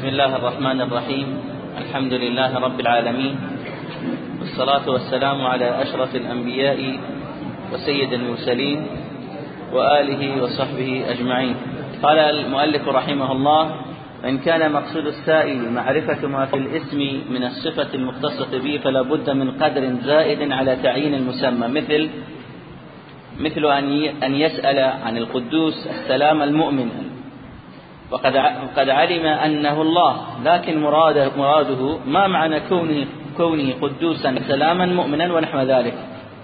بسم الله الرحمن الرحيم. الحمد لله رب العالمين. والصلاة والسلام على أشرف الأنبياء وسيد المرسلين وآله وصحبه أجمعين. قال المؤلف رحمه الله إن كان مقصود السائل معرفة ما في الاسم من الصفة المختصة به فلا بد من قدر زائد على تعيين المسمى مثل مثل أن يسأل عن القدوس السلام المؤمن وقد قد علم أنه الله لكن مراده, مراده ما معنى كونه, كونه قدوسا سلاما مؤمنا ونحو ذلك.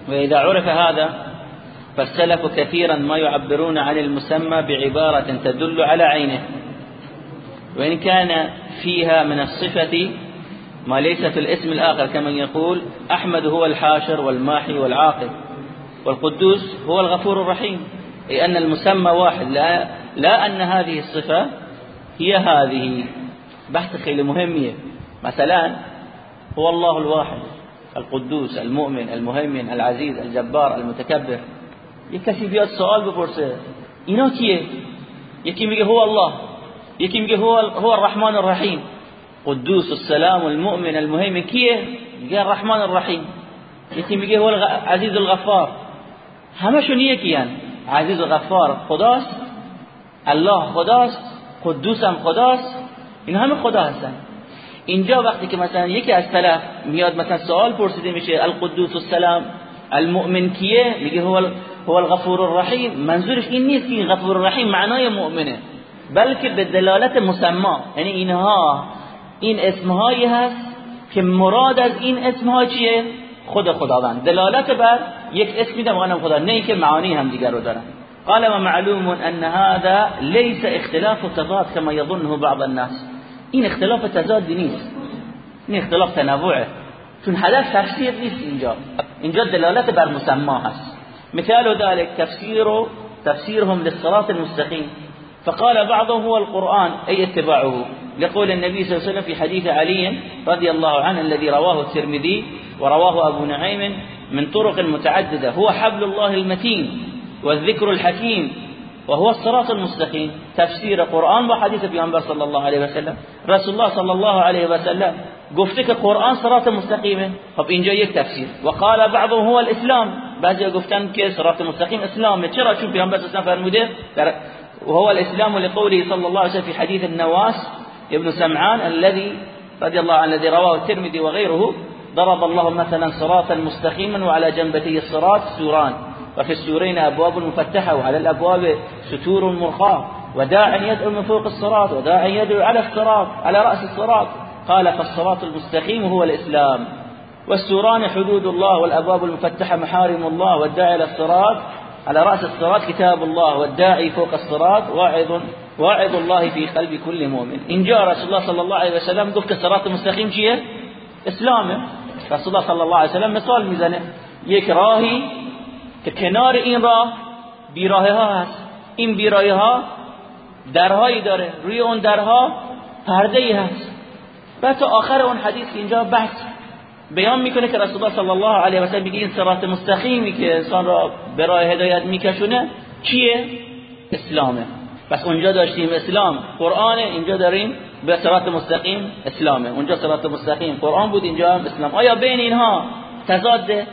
وإذا عرف هذا فالسلف كثيرا ما يعبرون عن المسمى بعبارة تدل على عينه. وإن كان فيها من الصفة ما ليس في الاسم الآخر كمن يقول أحمد هو الحاشر والماحي والعاقب والقدوس هو الغفور الرحيم. أي أن المسمى واحد لا, لا أن هذه الصفة هي هذه. بحث خیلی مهمیه مثلا هو الله الواحد القدوس المؤمن المهيمن العزيز الجبار المتكبر. یک کسی بیاد سوال بپرسه اینا کیه یکی هو الله. میگه هو هو الرحمن الرحیم قدوس السلام المؤمن المهيمن. کیه میگه الرحمن یکی میگه هو العزيز الغفار. همشون یکیان عزیز و غفار خداست الله خداست قدوس هم خداست این همه خدا هستن. اینجا وقتی که مثلا یکی از طرف میاد مثلا سوال پرسیده میشه القدوس السلام المؤمن کیه؟ میگه هو هو الغفور الرحیم. منظورش این نیست که غفور الرحیم معنای مؤمنه بلکه به دلالت مسما. یعنی اینها این اسمهایی هست که مراد از این اسمها چیه؟ خود خداوند. دلالت بر یک اسمی ده معنی خدا. نه که معانی هم دیگر رو دارن قال ومعلوم أن هذا ليس اختلاف تضاد كما يظنه بعض الناس. این اختلاف تضاد نیست این اختلاف تنوعه. چون هدف تفسیر نیست اینجا. اینجا دلالت بر مسما مثال ذلك تفسير تفسيرهم للصراط المستقيم فقال بعضهم هو القرآن أي اتباعه. لقول النبي صلى الله عليه وسلم في حديث علي رضي الله عنه الذي رواه الترمذي ورواه أبو نعيم من طرق متعددة. هو حبل الله المتين. والذكر الحكيم وهو الصراط المستقيم. تفسير قرآن وحديث پیامبر صلى الله عليه وسلم. رسول الله صلى الله عليه وسلم که قرآن صراط مستقیمه. خب اینجا یک تفسیر. و قال بعضهم هو الاسلام. بعضی گفتن که صراط مستقیم اسلامه چرا؟ چون پیامبر صلی الله فرموده وهو الاسلام لقوله صلى الله عليه وسلم في حديث النواس ابن سمعان الذي رضي الله عنه الذي رواه الترمذي وغيره ضرب الله مثلا صراطا مستقيما وعلى جنبتي الصراط سوران. وفي السورين أبواب مفتحة وعلى الأبواب ستور مرخاة وداع يدعو من فوق الصراط وداع يدعو على الصراط على رأس الصراط. قال فالصراط المستقيم هو الإسلام. والسوران حدود الله والأبواب المفتحة محارم الله والداعي إلى الصراط على رأس الصراط كتاب الله والداعي فوق الصراط واعظ واعظ الله في قلب كل مؤمن. إن جاء رسول الله صلى الله عليه وسلم قفت الصراط المستقيم چیه اسلامه رسول الله صلى الله عليه وسلم مثال میزنه یک راهی که کنار این راه بیراه ها هست. این بیراه ها درهایی داره. روی اون درها پرده ای هست. بعد تا آخر اون حدیث اینجا بحث بیان می‌کنه که رسول الله صلی الله علیه و سلم میگه این صراط مستقیمی که انسان را به راه هدایت میکشونه چیه؟ اسلامه. پس اونجا داشتیم اسلام. قرآن اینجا داریم به صراط مستقیم اسلامه. اونجا صراط مستقیم قرآن بود اینجا اسلام. آیا بین اینها تضاده؟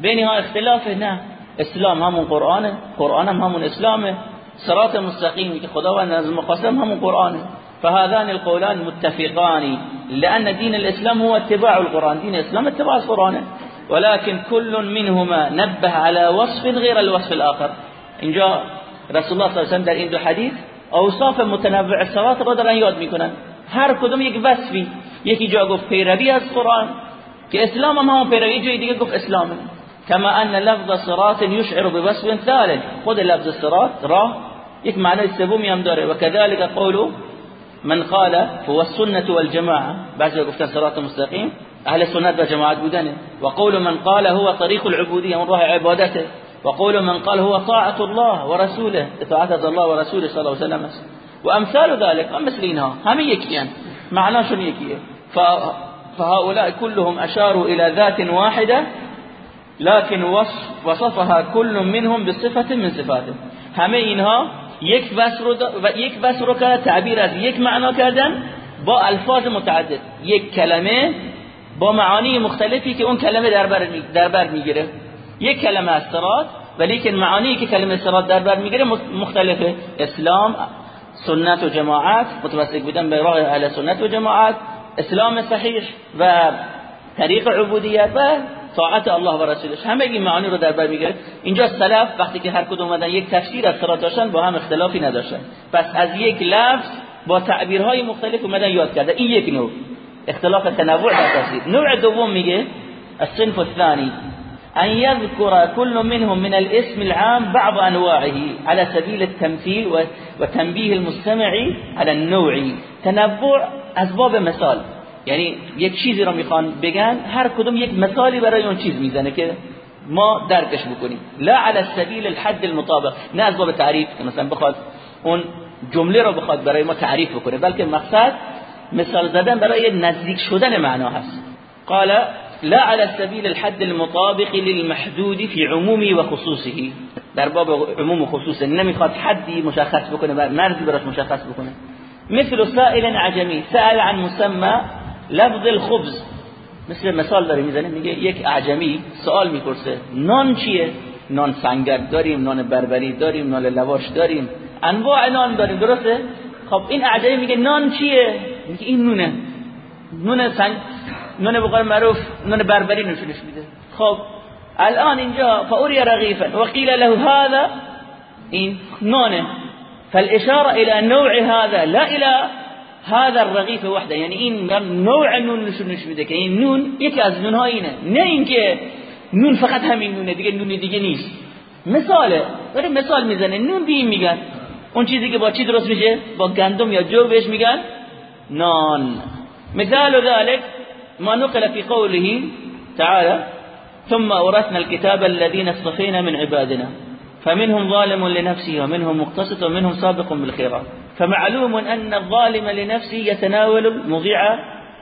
بین اینها اختلافه نه. اسلام همون قرآنه قرآن هم همون اسلامه. صراط مستقیمی که خداوند از مقاسم همون قرآنه. فهذان القولان متفقان لأن دين الإسلام هو اتباع القرآن. دين الإسلام اتباع القرآن ولكن كل منهما نبه على وصف غير الوصف الآخر. اینجا رسول الله صلی الله علیه و در این دو حدیث اوصاف متنوع صلات را دارن یاد میکنن. هر کدوم یک وصفی. یکی جا گفت پیروی از قرآن که اسلام هم همون پیروی جای دیگه گفت اسلامه. كما أن لفظ صراط يشعر بوصف ثالث. خذ لفظ الصراط راه یک معنی سومی هم داره و كذلك قول من قال هو السنة والجماعة. بعضی گفتن صراط مستقیم أهل سنت و جماعت بودنه وقول من قال هو طريق العبودية من راه عبادته. وقول من قال هو طاعة الله ورسوله. اطاعة الله ورسوله صلى الله عليه وسلم. وأمثال ذلك مثل اینها همه یکیان معناشون فهؤلاء كلهم أشاروا إلى ذات واحدة لكن وصف وصفها كل منهم بصفه من صفاته. همه اینها یک وصف رو یک وصف رو که تعبیر از یک معنا کردن با الفاظ متعدد. یک کلمه با معانی مختلفی که اون کلمه در بر, در بر می‌گیره. یک کلمه از صراط ولی که معانی که کلمه صراط در بر می‌گیره مختلفه. اسلام سنت و جماعت متمسک بودن به راه اهل سنت و جماعت اسلام صحیح و طریق عبودیت و طاعت الله و رسولش. همه این معانی رو در بر می‌گیره اینجا سلف وقتی که هر کدوم اومدن یک تفسیر از صراط داشتن با هم اختلافی نداشتن. پس از یک لفظ با تعبیرهای مختلف اومدن یاد کرده این یک نوع. اختلاف تنوع در تفسیر. نوع دوم میگه الصنف الثاني أن يذكر كل منهم من الاسم العام بعض أنواعه على سبيل التمثيل وتنبيه المستمع على النوع. تنوع اسباب مثال. یعنی یک چیزی رو می‌خوان بگن هر کدوم یک مثالی برای اون چیز می‌زنه که ما درکش بکنیم. لا على سبیل الحد المطابق نه از باب تعریف مثلا بخواد اون جمله رو بخواد برای ما تعریف بکنه بلکه مقصد مثال زدن برای نزدیک شدن معنا هست. قال لا على سبيل الحد المطابق للمحدود في عمومه وخصوصه در باب عموم و خصوص نمی‌خواد حدی مشخص بکنه و مرزی براش مشخص بکنه. مثل سائل عجمی سأل عن مسمى لفظ الخبز. مثل مثال داره می‌زنه میگه یک اعجمی سوال می‌پرسه نان چیه؟ نان سنگر داریم نان بربری داریم نان لواش داریم. انواع نان داریم درسته؟ خب این اعجمی میگه نان چیه؟ میگه این نونه. نون سنگ نون بقول معروف نون بربری نشونش میده. خب الان اینجا فاوری رغیفا وقیل له هذا این نونه فالاشاره الى نوع هذا لا الى هذا الرغيف وحده یعنی این نوع نون نشونش میده که نون یکی از نون ها اینه. نه اینکه نون فقط همین نونه دیگه نون دیگه نیست. مثاله داره مثال می‌زنه. نون بیم میگن. اون چیزی که با چی درست میشه؟ با گندم یا جو بهش میگن؟ نان. مثال ذلك ما نقل في قوله تعالى ثم أورثنا الكتاب الذين اصطفينا من عبادنا. فمنهم ظالم لنفسه ومنهم مقتصد ومنهم سابق بالخيرات. فمعلوم أن الظالم لنفسه يتناول المضيع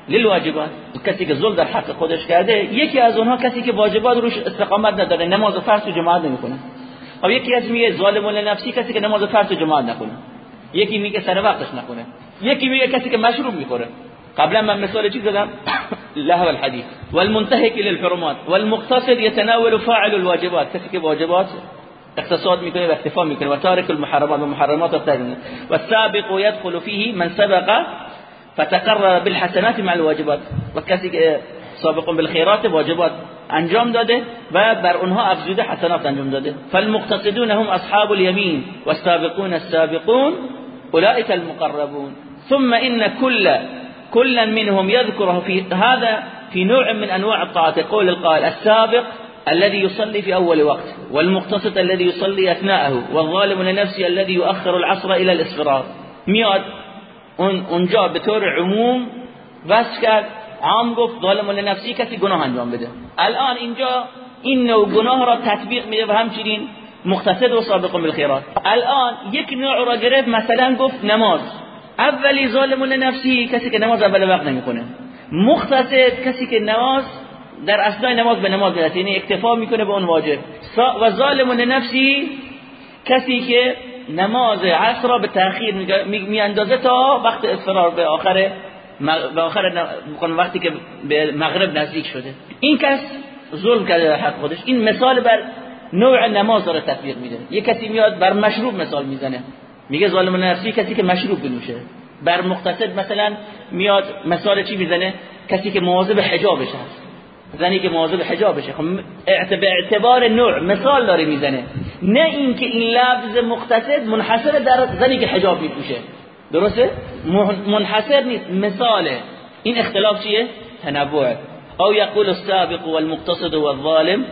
للواجبات. کسی که ظلم در حق خودش کرده یکی از اونها کسی واجبات روش استقامت نداره نماز فرض و جماعت أو یکی از ظالم لنفسی کسی که نماز فرض و جماعت نکنه یکی میگه سر وقتش نکنه یکی میگه کسی که مشروب میخوره. قبلا من مثال چی زدم؟ لهو الحديث والمنتهك إلى الحرمات. والمقتصد يتناول فاعل الواجبات. کسی که واجبات اقتصاد میکنه و اکتفا میکنه. و تارک المحرمات و محرمات و والسابق يدخل فيه من سبق فتقرر بالحسنات مع الواجبات. و کسی که سابق بالخيرات واجبات انجام داده و بر اونها افزوده حسنات انجام داده. فالمقتصدون هم اصحاب اليمين والسابقون السابقون اولئك المقربون. ثم ان كل كلا منهم يذكره في هذا في نوع من أنواع الطاعات. يقول القائل السابق الذي يصلي في أول وقت والمقتصد الذي يصلي أثناءه والظالم لنفسه الذي يؤخر العصر إلى الإصفرار میاد اونجا به طور عموم بس کرد عام گفت ظالم لنفسی کسی گناه انجام بده. الان اینجا این نوع گناه را تطبیق میده و همچنین مقتصد و سابق بالخیرات. الان یک نوع را گرفت مثلا گفت نماز. اولی ظالم نفسی کسی که نماز اول وقت نمی‌کنه مختصد کسی که نماز در اصلای نماز به نماز می‌رسه. یعنی اکتفا می‌کنه به اون واجب. و ظالم نفسی کسی که نماز عصر را به تاخیر میاندازه تا وقت اصفرار به آخر به آخر وقتی که به مغرب نزدیک شده. این کس ظلم کرده در حق خودش. این مثال بر نوع نماز را تطبیق میده. یه کسی میاد بر مشروب مثال می‌زنه. میگه ظالم نفسی کسی که مشروب بنوشه. بر مقتصد مثلا میاد مثال چی می‌زنه؟ کسی که مواظب حجابش هست. زنی که مواظب حجابشه. خب اعتبار نوع مثال داره می‌زنه. نه اینکه این لفظ مقتصد منحصر در زنی که حجاب میپوشه. درسته؟ منحصر نیست. مثاله. این اختلاف چیه؟ تنوع. او یقول السابق والمقتصد والظالم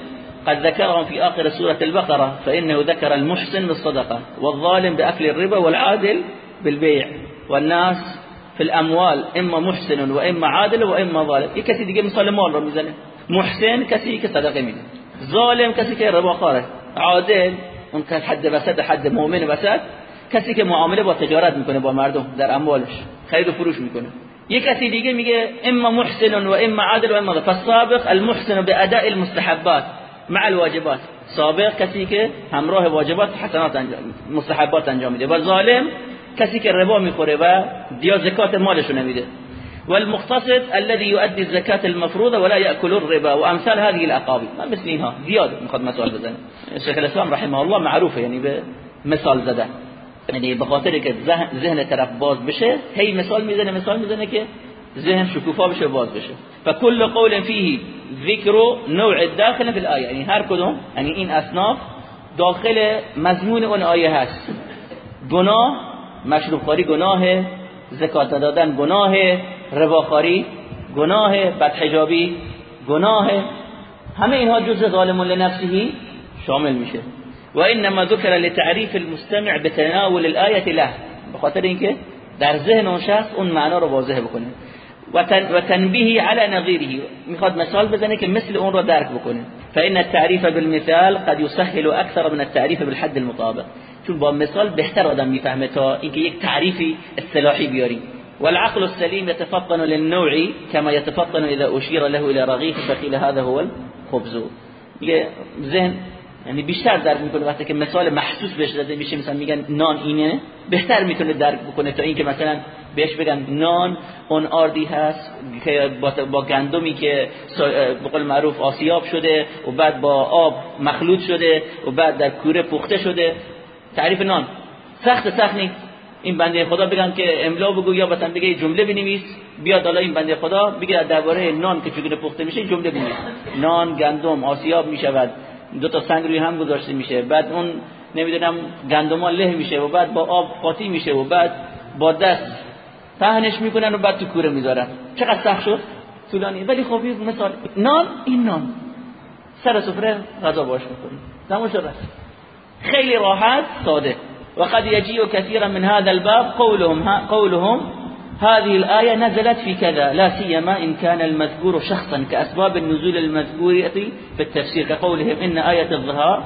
قد ذكرهم في آخر سورة البقرة فإنه ذكر المحسن بالصدقة والظالم بأكل الربا والعادل بالبيع. والناس في الأموال إما محسن وإما عادل وإما ظالم. إيه كسي دي مثال مال رو محسن كسي كصدقه من ظالم كسي كربا خاره عادل اون که حد وسط حد مؤمن وسط کسی که معامله با تجارت می‌کنه با مردم در اموالش. خرید و فروش می‌کنه. یه کسی دیگه میگه اما محسن و اما عادل و اما فالسابق المحسن باداء المستحبات مع الواجبات. سابق کسی که همراه واجبات حسنات انجام مستحبات انجام میده. و ظالم کسی که ربا می‌خوره و دیا زکات مالشو نمیده. والمقتصد الذي يؤدي الزكاة المفروضة ولا يأكل الربا وأمثال هذه الأقاويل ما مثل اینها. زیاد می‌خواد مثال بزنه. شیخ الاسلام رحمه الله معروفه یعنی به مثال زده. یعنی به خاطر که ذهن طرف باز بشه هی مثال می‌زنه مثال می‌زنه که ذهن شکوفا بشه باز بشه. فكل قول فيه ذکر نوع الداخل في الآية یعنی هر کدوم یعنی این اصناف داخل مضمون اون آیه هست. گناه مشروب خاری گناه زکات دادن گناه رباخاری گناه بدحجابی گناه همه اینها جز ظالم لنفسه شامل میشه. و انما ذکر لتعریف المستمع بتناول الآیه له. بخاطر اینکه در ذهن اون شخص اون معنا رو واضح بکنه. و تنبیه على نظیره. می‌خواد مثال بزنه که مثل اون رو درک بکنه. فإن التعريف بالمثال قد يسهل اكثر من التعريف بالحد المطابق. چون با مثال بهتر آدم می‌فهمه تا اینکه یک تعریفی اصطلاحی بیاری. والعقل السليم يتفطن للنوع كما يتفطن اذا اشير له الى رغيف فقيل هذا هو الخبز. ذهن یعنی بیشتر درک می‌کنه. وقتی که مثال محسوس بهش داده میشه مثلا میگن نان اینه بهتر می‌تونه درک بکنه تا اینکه مثلا بهش بگن نان اون آردی هست که با گندمی که به قول معروف آسیاب شده و بعد با آب مخلوط شده و بعد در کوره پخته شده. تعریف نان. سخت سخت نیست. این بنده خدا بگن که املا بگو یا مثلا بگه جمله بنویس. بیاد حالا این بنده خدا بگه درباره نان که چگونه پخته میشه جمله بنویس. نان گندم آسیاب می‌شود. دو تا سنگ روی هم گذاشته میشه. بعد اون نمی‌دونم گندما له میشه و بعد با آب قاطی میشه و بعد با دست پهنش می‌کنن و بعد تو کوره می‌ذارن. چقدر سخت شد؟ طولانی. ولی خب مثال. نان این نان. سر سفره غذا باش می‌کنی. تمام شد خیلی راحت ساده وقد يجيء كثيرا من هذا الباب قولهم قولهم هذه الآية نزلت في كذا لا سيما إن كان المذكور شخصا كأسباب النزول المذكورة في التفسير كقولهم إن آية الظهار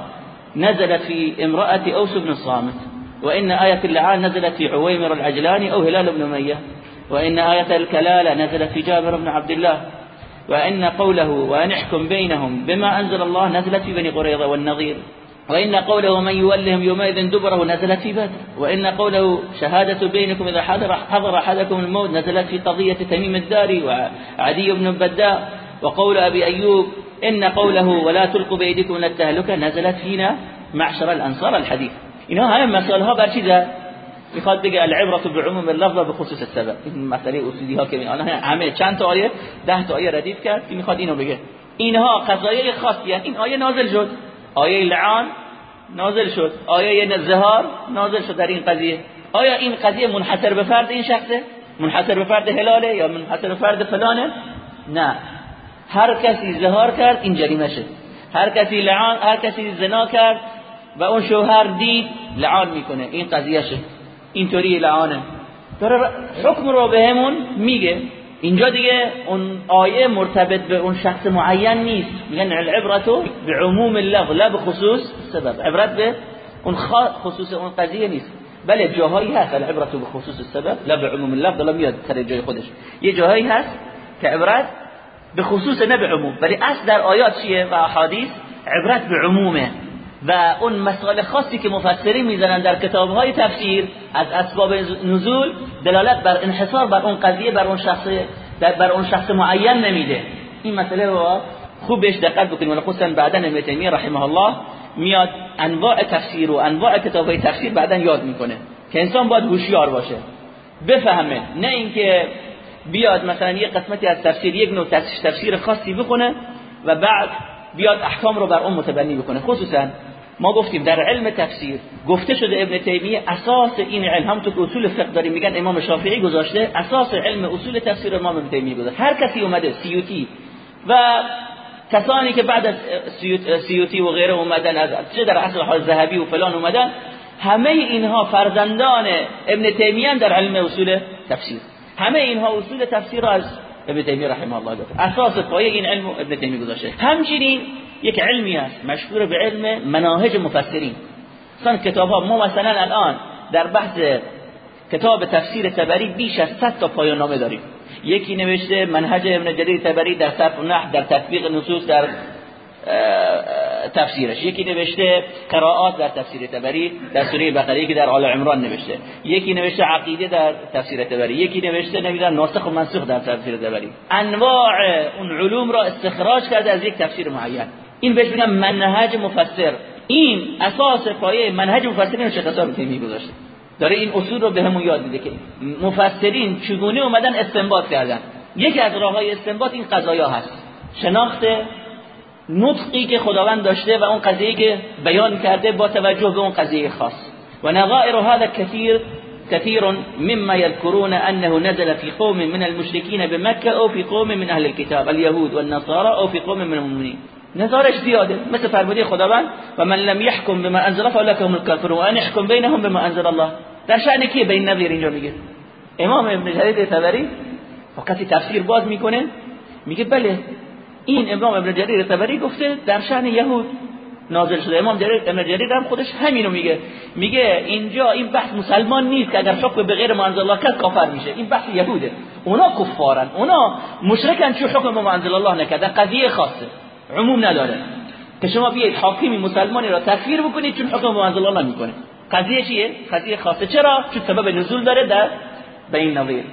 نزلت في امرأة أوس بن الصامت وإن آية اللعان نزلت في عويمر العجلاني أو هلال بن أمية وإن آية الكلالة نزلت في جابر بن عبد الله وإن قوله وأن احكم بينهم بما أنزل الله نزلت في بني قريظة والنظير. وإن قوله من يولهم يومئذ دبره نزلت في بدر وإن قوله شهادة بينكم إذا حضر, حضر أحدكم الموت نزلت في قضية تميم الداري وعدي بن بداء وقول أبي أيوب إن قوله ولا تلقوا بأيديكم من التهلكة نزلت فينا معشر الأنصار الحديث. اینها همه مسائل ها بر چیزه میخواد بگه العبرة بعموم اللفظ به خصوص السبب این مسئله اصولی ها که الان همه چند تا آیه؟ ده تا آیه ردیف کرد. که میخواد اینو بگه. اینها قضایای خاصی این آیه نازل شد. آیه لعان نازل شد. آیه زهار نازل شد در این قضیه. آیا این قضیه منحصر به فرد این شخصه؟ منحصر به فرد هلاله یا منحصر به فرد فلانه؟ نه. هر کسی زهار کرد این جریمه شد. هر کسی لعان هر کسی زنا کرد و اون شوهر دید لعان می‌کنه. این قضیه شد. اینطوری لعانه. داره حکم رو بهمون میگه. اینجا دیگه اون آیه مرتبط به اون شخص معین نیست. میگن العبرتو به عموم اللفظ لا به خصوص سبب. عبرت به اون خصوص اون قضیه نیست. بله جاهایی هست. العبرت به خصوص السبب. لا به عموم اللفظ لا میاد سر جای خودش. یه جاهایی هست که عبرت به خصوص نه به عموم ولی اصل در آیات چیه و احادیث؟ عبرت به عمومه و اون مسائل خاصی که مفسرین می‌زنن در کتابهای تفسیر از اسباب نزول دلالت بر انحصار بر اون قضیه بر اون شخص بر اون شخص معین نمیده. این مسئله رو خوب بهش دقت بکنید ولی خصوصا بعدا ابن رحمه الله میاد انواع تفسیر و انواع کتابهای تفسیر بعدا یاد می‌کنه که انسان باید هوشیار باشه. بفهمه. نه اینکه بیاد مثلا یه قسمتی از تفسیر یک نوع تفسیر خاصی بخونه و بعد بیاد احکام رو بر اون متبنی بکنه. خصوصا ما گفتیم در علم تفسیر گفته شده ابن تیمیه اساس این علم هم تو اصول فقه داریم میگن امام شافعی گذاشته اساس علم اصول تفسیر امام ابن تیمیه گذاشته هر کسی اومده سیوتی و کسانی که بعد از سیوتی و غیره اومدن از چه در عصر حال ذهبی و فلان اومدن همه اینها فرزندان ابن تیمیه در علم اصول تفسیر. همه اینها اصول تفسیر از ابن تیمیه رحمه الله گفت. اساس پایه این علم ابن تیمیه گذاشته. همچنین یک علمی است مشهور به علم مناهج مفسرین. مثلا کتاب ها ما مثلا الان در بحث کتاب تفسیر تبری بیش از 100 تا پایان نامه داریم. یکی نوشته منهج ابن جریر تبری در صرف و نحو در تطبیق نصوص در تفسیرش. یکی نوشته قرائات در تفسیر تبری در سوره بقره یکی در آل عمران نوشته. یکی نوشته عقیده در تفسیر تبری یکی نوشته نمی‌دونم ناسخ و منسوخ در تفسیر تبری انواع اون علوم را استخراج کرده از یک تفسیر معین. این بهش میگن منهج مفسر. این اساس پایه منهج مفسرین چه قصار تیمی گذاشته داره این اصول رو بهمون یاد میده که مفسرین چگونه اومدن استنباط کردن. یکی از راههای استنباط این قضایا هست. شناخت نطقی که خداوند داشته و اون قضیه که بیان کرده با توجه به اون قضیه خاص. و نظائر هذا كثير كثير مما يذكرون أنه نزل في قوم من المشركين بمكة أو في قوم من أهل الكتاب اليهود والنصارى أو في قوم من المؤمنين. نظارش زیاده مثل فرموده خداوند و من لم يحكم بما انزل فاولئك هم الكافرون. وان يحكم بينهم بما انزل الله. در شأن کی بین نظیر اینجا میگه؟ امام ابن جریر طبری وقتی تفسیر باز می‌کنه میگه بله این امام ابن جریر طبری گفته در شأن یهود نازل شده. امام جریر ابن جریر هم خودش همینو میگه. میگه اینجا این بحث مسلمان نیست که اگر حکم به غیر منزل الله کرد کافر میشه. این بحث یهوده. اونا کفارن. اونا مشرکن چه حکم به منزل الله نکردن. قضیه خاصه. عموم نداره. که شما بیاید حاکمی مسلمانی را تکفیر بکنید چون حکم به منزل الله می‌کنه. قضیه چیه؟ قضیه خاصه. چرا؟ چون سبب نزول داره در بین نظیر.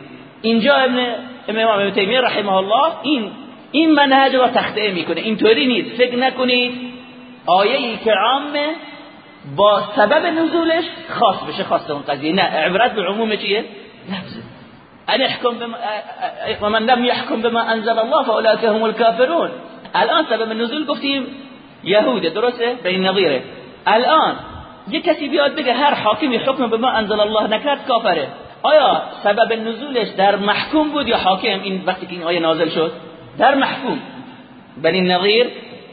اینجا ابن امام ابن تیمیه رحمه الله این این منهج رو تخته می‌کنه. اینطوری نیست. فکر نکنید آیه ای که عامه با سبب نزولش خاص بشه خاص اون قضیه. نه عبرت به عموم چیه؟ لفظ ان يحكم بما لم يحكم انزل الله فاولئك هم الكافرون. الان سبب نزول گفتیم یهوده درسته؟ بین نظیره. الان یه کسی بیاد بگه هر حاکمی حکم به ما انزل الله نکرد کافره. آیا سبب نزولش در محکوم بود یا حاکم؟ این وقتی که این آیه نازل شد. در محکوم. بنی نظیر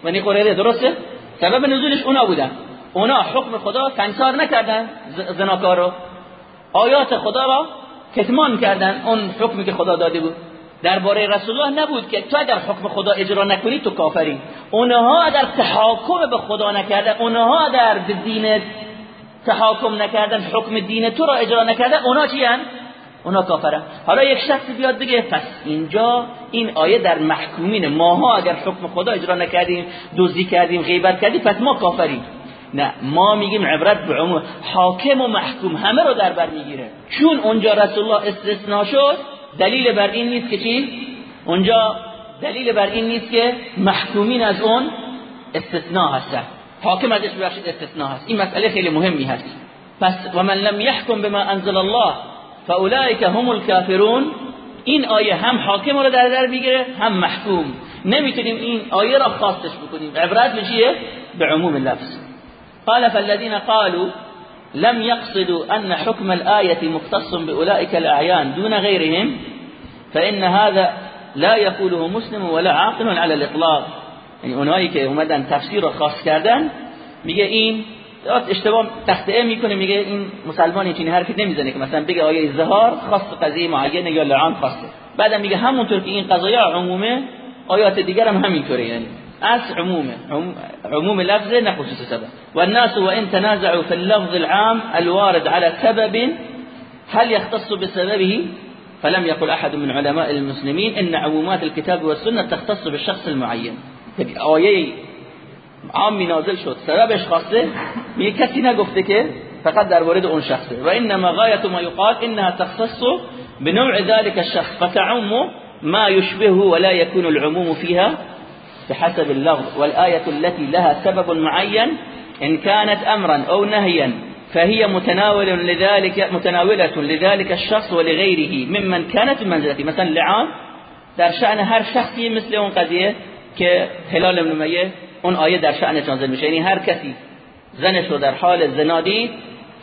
بنی قریظه درسته؟ سبب نزولش اونا بودن. اونا حکم خدا تنکار نکردن زناکار رو آیات خدا را کتمان کردن اون حکمی که خدا داده بود. درباره رسول الله نبود که تو اگر حکم خدا اجرا نکنی تو کافری. اونها اگر تحاکم به خدا نکردن اونها به دین تحاکم نکردن حکم دین تو را اجرا نکردن اونا چی هن؟ اونا کافرن حالا یک شخص بیاد بگه پس اینجا این آیه در محکومین ماها اگر حکم خدا اجرا نکردیم دزدی کردیم غیبت کردیم پس ما کافریم. نه ما میگیم عبرت به عموم حاکم و محکوم همه رو در بر می‌گیره. چون اونجا رسول الله استثناء شد دلیل بر این نیست که چی؟ اونجا دلیل بر این نیست که محکومین از اون استثناء هستن. حاکم ازش ببخشید استثناء هست. این مسئله خیلی مهمی هست. پس و من لم يحكم بما انزل الله فأولئك هم الكافرون. این آیه هم حاکم رو در در میگیره هم محکوم. نمیتونیم این آیه را خاصش بکنیم. عبرت چیه؟ به عموم اللفظ قال فالذين قالوا لم يقصدوا أن حكم الآية مختص بأولئك الأعيان دون غيرهم فإن هذا لا يقوله مسلم ولا عاقل على الإطلاق. یعنی اونایی که اومدن تفسیر خاص کردن میگه این اشتباه تخطئه می‌کنه میگه این مسلمان این حرفی نمی‌زنه که مثلا بگه آیه زهار خاص قضیه معینه یا لعان خاصه. بعدم میگه همونطور که این قضایا عمومه آیات دیگر هم همینطوره. یعنی از عمومه عموم لفظه نه خصوص سبب. والناس وإن تنازعوا في اللفظ العام الوارد على سبب هل يختص بسببه؟ فلم يقل أحد من علماء المسلمين إن عمومات الكتاب والسنة تختص بالشخص المعين. آیه عامی نازل شد. سببش خاصه میگه کسی نگفته که فقط در مورد اون شخصه. و انما غایت ما یقال انها تختص بنوع ذلك الشخص فتعم ما يشبهه ولا يكون العموم فيها بحسب اللغو والآية التي لها سبب معين إن كانت أمرا أو نهيا فهي متناول لذلك متناولة لذلك الشخص ولغيره ممن كانت منزلته مثلا لعان در شأن هر شخصی مثل اون قضیه که هلال اون آیه در شأن نازل میشه. یعنی هر کسی زنش رو در حال زنا دید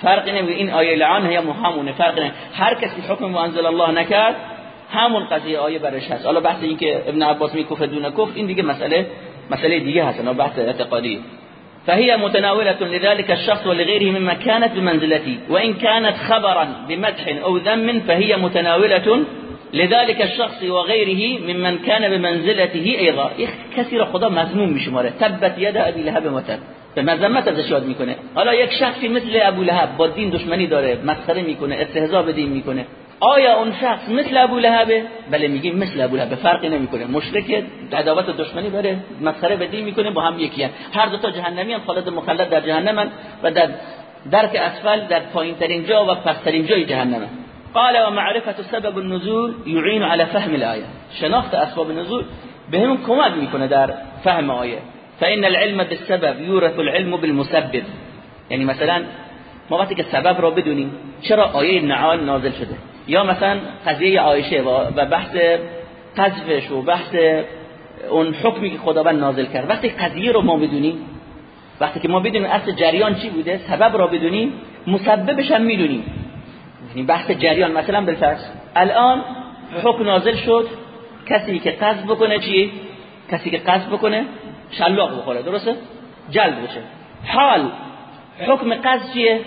فرق نمی‌کنه. این آیه لعان یا همونه فرق نمی‌کنه. هر کسی حکم انزل الله نکرد همون قضیه آیه برش هست. حالا بحث این که ابن عباس میکفه دون کفر این دیگه مسئله مسئله دیگه هست. نه بحث اعتقادی. فهي متناولة لذلك الشخص ولغيره مما كانت بمنزلته وإن كانت خبرا بمدح أو ذم فهي متناولة لذلك الشخص وغيره ممن كان بمنزلته أيضا. كثير خدا مذموم بشماره تبت يد أبي لهب وتب به مذمت ازش یاد می‌کنه؟ حالا یک شخصی مثل ابو لهب با دین دشمنی داره مسخره می‌کنه استهزاء به دین می‌کنه. آیا اون شخص مثل ابو لهبه؟ بله میگیم مثل ابو لهبه فرقی نمی‌کنه. مشرک عداوت دشمنی داره مسخره به دین می‌کنه با هم یکی هر دو تا جهنمی هم خالد مخلد در جهنم و در درک اسفل در پایین ترین جا و پسترین جای جهنم قال و سبب النزول يعين على فهم الايه شناخت اسباب النزول؟ بهم کمک می‌کنه در فهم آیه. فان العلم بالسبب يورث العلم بالمسبب. یعنی مثلا ما وقتی که سبب را بدونیم چرا آیه نعال نازل شده؟ یا مثلا قضیه عایشه و بحث قذفش و بحث اون حکمی که خداوند نازل کرد. وقتی قضیه رو ما بدونیم وقتی که ما بدونیم اصل جریان چی بوده سبب را بدونیم مسببش هم می‌دونیم. یعنی بحث جریان مثلا بالفرض الان حکم نازل شد کسی که قصد بکنه چی؟ کسی که قصد بکنه شلاق بخوره درسته؟ جلب بشه. حال حکم قصد چیه؟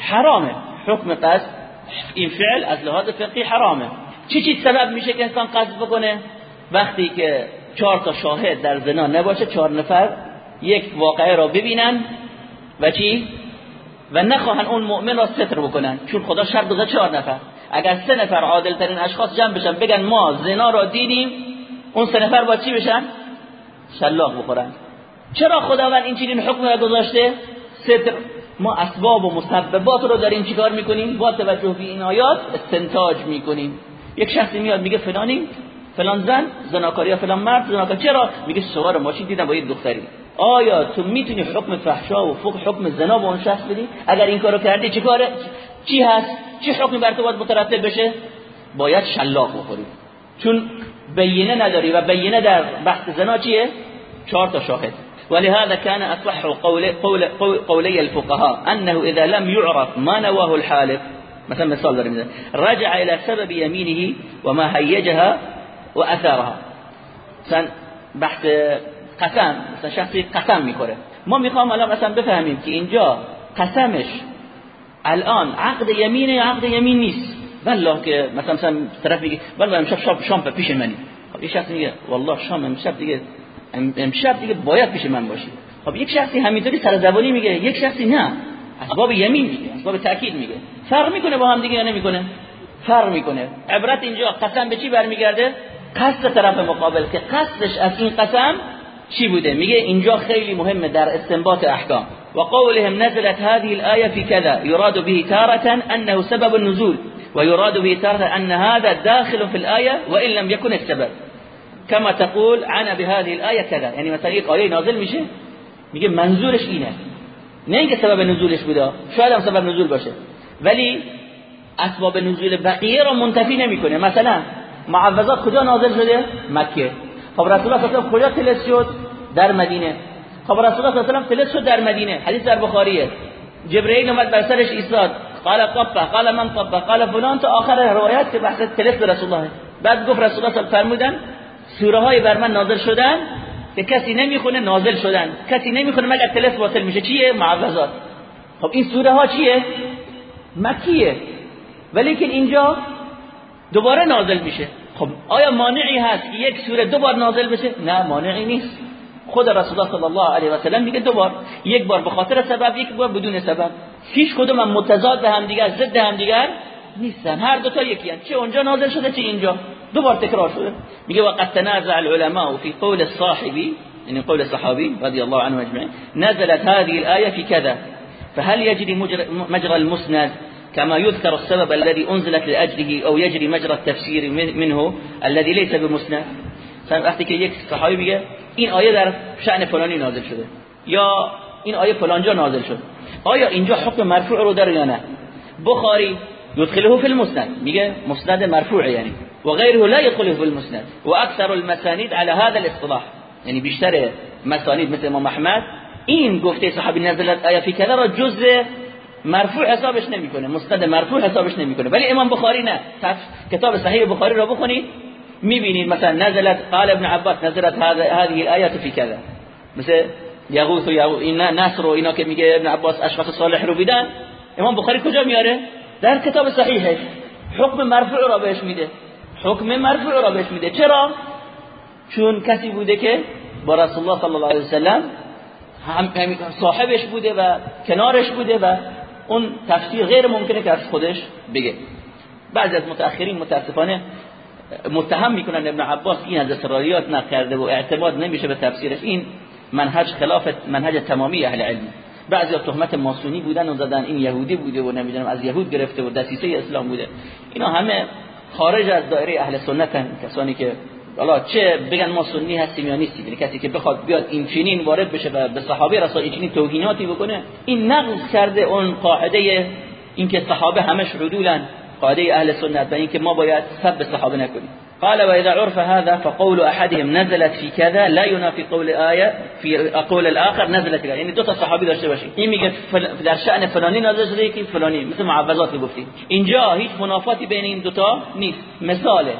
حرامه. حکم قصد این فعل از لحاظ فقهی حرامه. چی چی سبب میشه که انسان قصد بکنه؟ وقتی که چهار تا شاهد در زنا نباشه چهار نفر یک واقعه را ببینن و چی؟ و نخواهن اون مؤمن را ستر بکنن. چون خدا شرط گذاشت چهار نفر. اگر سه نفر عادل ترین اشخاص جمع بشن بگن ما زنا را دیدیم اون سه نفر با چی بشن؟ شلاق بخورن. چرا خداوند این چنین حکم را گذاشته؟ ستر. ما اسباب و مسببات رو داریم چیکار می‌کنیم؟ با توجه به این آیات استنتاج می‌کنیم. یک شخصی میاد میگه فلانی فلان زن زناکاری یا فلان مرد زناکاری چرا؟ میگه سوار ماشین دیدم با یه دختری. آیا تو می‌تونی حکم فحشا و فوق حکم زنا به اون شخص بدی؟ اگر این کارو کردی چی کاره؟ چی هست؟ چی حکمی بر تو باید بشه؟ باید شلاق بخوری. چون بینه نداری و بینه در بحث زنا چیه؟ چهار تا شاهد. ولهذا كان أصح قول قول قولي الفقهاء أنه إذا لم يعرف ما نواه الحالف مثلا مثال داریم رجع إلى سبب يمينه وما هيجها وأثارها. مثلا بحث قسم مثلا شخصی قسم می‌خوره. ما می‌خوام الان مثلا بفهمیم که اینجا قسمش الان عقد یمینه یا عقد یمین نیست. والله که مثلا مثلا طرف میگه والله امشب شام شام پیش منی. خب یه شخص میگه والله شام امشب دیگه امشب دیگه باید پیش من باشی خب یک شخصی همینطوری سر زبانی میگه یک شخصی نه. اسباب یمین میگه اسباب تاکید میگه. فرق می‌کنه با هم دیگه یا نمی‌کنه؟ فرق می‌کنه. عبرت اینجا قسم به چی برمیگرده؟ قصد طرف مقابل که قصدش از این قسم چی بوده؟ میگه اینجا خیلی مهمه در استنباط احکام. وقولهم نزلت هذه الآية في كذا يراد به تارة أنه سبب النزول. ويراد به تارة أن هذا داخل في الآية وإن لم يكن السبب. كما تقول عنا بهذه الآية كذا يعني مثلا یک آیه نازل میشه میگه منظورش اینه. نه اینکه سبب نزولش بوده شاید هم سبب نزول باشه. ولی اسباب نزول بقیه رو منتفی نمی‌کنه. مثلا معوضات کجا نازل شده؟ مکه. خب رسول الله صلی الله کجا تلس شد؟ در مدینه. خب رسول الله صلی الله تلس شد در مدینه. حدیث در بخاریه. جبرئیل اومد بر سرش ایستاد. قال طبه قال من طبه قال فلان تا آخر روایت که بحث تلس رسول الله. بعد گفت رسول الله صلی فرمودن سوره های بر من نازل شدن که کسی نمی‌خونه نازل شدن. کسی نمی‌خونه مگر تلس باطل میشه. چیه؟ معوضات. خب این سوره ها چیه؟ مکیه. ولی که اینجا دوباره نازل میشه. خب آیا مانعی هست که یک سوره دو بار نازل بشه؟ نه مانعی نیست. خود رسول الله صلی الله علیه و سلم میگه دو بار. یک بار به خاطر سبب یک بار بدون سبب. هیچ کدوم هم متضاد به هم دیگر ضد هم دیگر نیستن. هر دو تا یکی هست. چه اونجا نازل شده چه اینجا. دو بار تکرار شده. میگه وقد تنازع العلماء في قول الصاحبي يعني قول الصحابي رضي الله عنه اجمعين نزلت هذه الايه في كذا فهل يجري مجرى المسند؟ كما يذكر السبب الذي أنزلت لأجله أو يجري مجرى التفسير منه الذي ليس بمسند. وقتی که یک صحابی میگه این آیه در شأن فلانی نازل شده. یا این آیه فلانجا نازل شد. آیا اینجا حکم مرفوع رو داره یا نه؟ بخاری يدخله في المسند. میگه مسند مرفوع یعنی. و غیره لا يدخله في المسند. و اکثر المسانید على هذا الاصطلاح. یعنی بیشتر مسانید مثل امام احمد. این گفته صحابی نزلت آیه فی کذا را جزء مرفوع حسابش نمی‌کنه مستند مرفوع حسابش نمی‌کنه. ولی امام بخاری نه. کتاب صحیح بخاری رو بخونید می‌بینید مثلا نزلت قال ابن عباس نزلت هذه الآيات في كذا. مثل یغوث و این نصر و اینا که میگه ابن عباس اشخاص صالح رو بیدن. امام بخاری کجا میاره؟ در کتاب صحیحش. حکم مرفوع را بهش میده. حکم مرفوع را بهش میده. چرا؟ چون کسی بوده که با رسول الله صلی الله علیه و سلم هم صاحبش بوده و کنارش بوده و اون تفسیر غیر ممکنه که از خودش بگه. بعضی از متأخرین متاسفانه متهم می‌کنن ابن عباس این از اسرائیلیات نکرده و اعتماد نمیشه به تفسیرش. این منهج خلاف منهج تمامی اهل علم. بعضی تهمت ماسونی بودن و زدن. این یهودی بوده و نمی‌دونم از یهود گرفته و دسیسه اسلام بوده. اینا همه خارج از دایره اهل سنتن کسانی که حالا چه بگن ما سنی هستیم یا نیستیم؟ یعنی کسی که بخواد بیاد این چنین وارد بشه و به صحابه رسول این چنین توهیناتی بکنه این نقض کرده اون قاعده اینکه صحابه همش عدولن قاعده اهل سنت و اینکه ما باید سب صحابه نکنیم. قال واذا عرف هذا فقول احدهم نزلت في كذا لا ينافي قول آية في قول الاخر نزلت كذا. یعنی دو تا صحابی داشته این میگه در شأن فلانی نازل شده یکی فلانی مثل معوضات که گفتیم اینجا هیچ منافاتی بین این دو تا نیست. مثاله.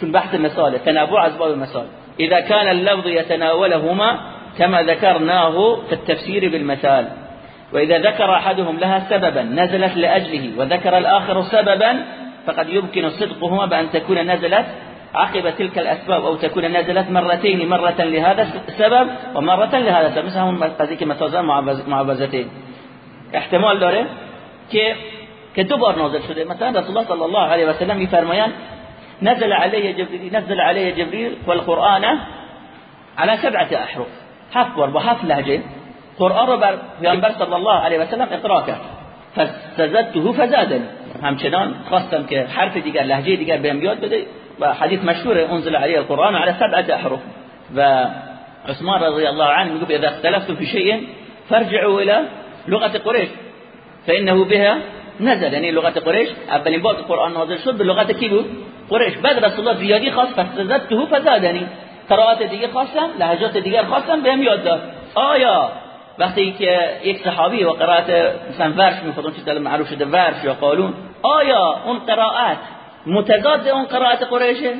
چون بحث مثاله تنوع از باب مثال إذا كان اللفظ يتناولهما كما ذكرناه في التفسير بالمثال. وإذا ذكر أحدهم لها سببا نزلت لأجله وذكر الآخر سببا فقد يمكن صدقهما بأن تكون نزلت عقب تلك الأسباب أو تكون نزلت مرتين مرة لهذا السبب ومرة لهذا السبب. مثل هم قضیه که معوضتين احتمال داره که که دو بار نازل شده. مثلا رسول الله صلی الله علیه و سلم میفرمایند نزل عليه جبريل نزل عليه جبريل والقرآن على سبعة أحرف. با هفت لهجة. قرآن رو بر پیامبر صلی الله علیه و سلم اقرا فزدته فزادنی همچنان خواستم که حرف دیگر لهجه دیگر بهم یاد بده مشهور انزل علیه القرآن على سبعة أحرف. و عثمان رضی الله عنه میگه اذا اختلفتم في شيء فارجعوا إلى لغة قریش. فإنه بها نزل. یعنی لغت قریش اولین بار قرآن نازل شد به لغت بود؟ قریش. بعد رسول الله زیادی خواست فزدته فزادنی قرائت دیگه خواستم لهجات دیگر خواستم بهم یاد داد. آیا وقتی که یک صحابی و قرائت مثلا ورش می‌خواد اون چیز معروف شده ورش یا قالون آیا اون قرائت متضاد اون قرائت قریشه؟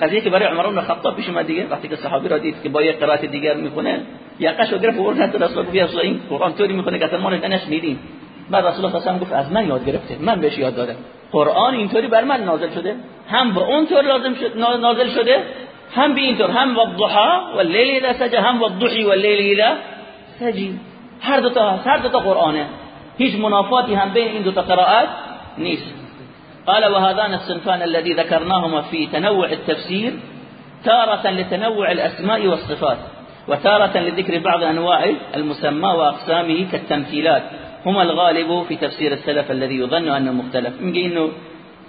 قضیه که برای عمر بن خطاب پیش اومد دیگه. وقتی که صحابی را دید که با یک قرائت دیگر می‌کنه یقش و گرفت ورد رسول الله گفت این قرآن طوری می‌کنه که اصلا ما نشنیدیم بعد رسول الله صلی گفت از من یاد گرفته من بهش یاد دادم. قرآن اینطوری بر من نازل شده هم به اون طور لازم شد نازل شده هم به این طور هم والضحى والليل اذا سجى هم والضحى والليل اذا سجی هر دو تا هر دو تا قرآنه. هیچ منافاتی هم بین این دو تا قرائت نیست. قال وهذان الصنفان الذي ذكرناهما في تنوع التفسير تارة لتنوع الأسماء والصفات وتارة لذكر بعض أنواع المسمى وأقسامه كالتمثيلات. هما الغالب في تفسير السلف الذي يظن أنه مختلف. میگه اینو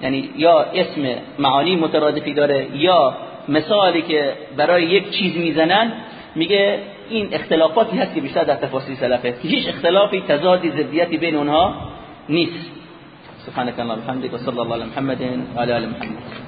یعنی یا اسم معانی مترادفی داره یا مثالی که برای یک چیز می‌زنن میگه این اختلافاتی هست که بیشتر در تفاصیل سلفه. هیچ اختلافی تضادی ضدیتی بین اونها نیست. سبحانك اللهم وبحمدك وصلى الله على محمد وعلى ال محمد.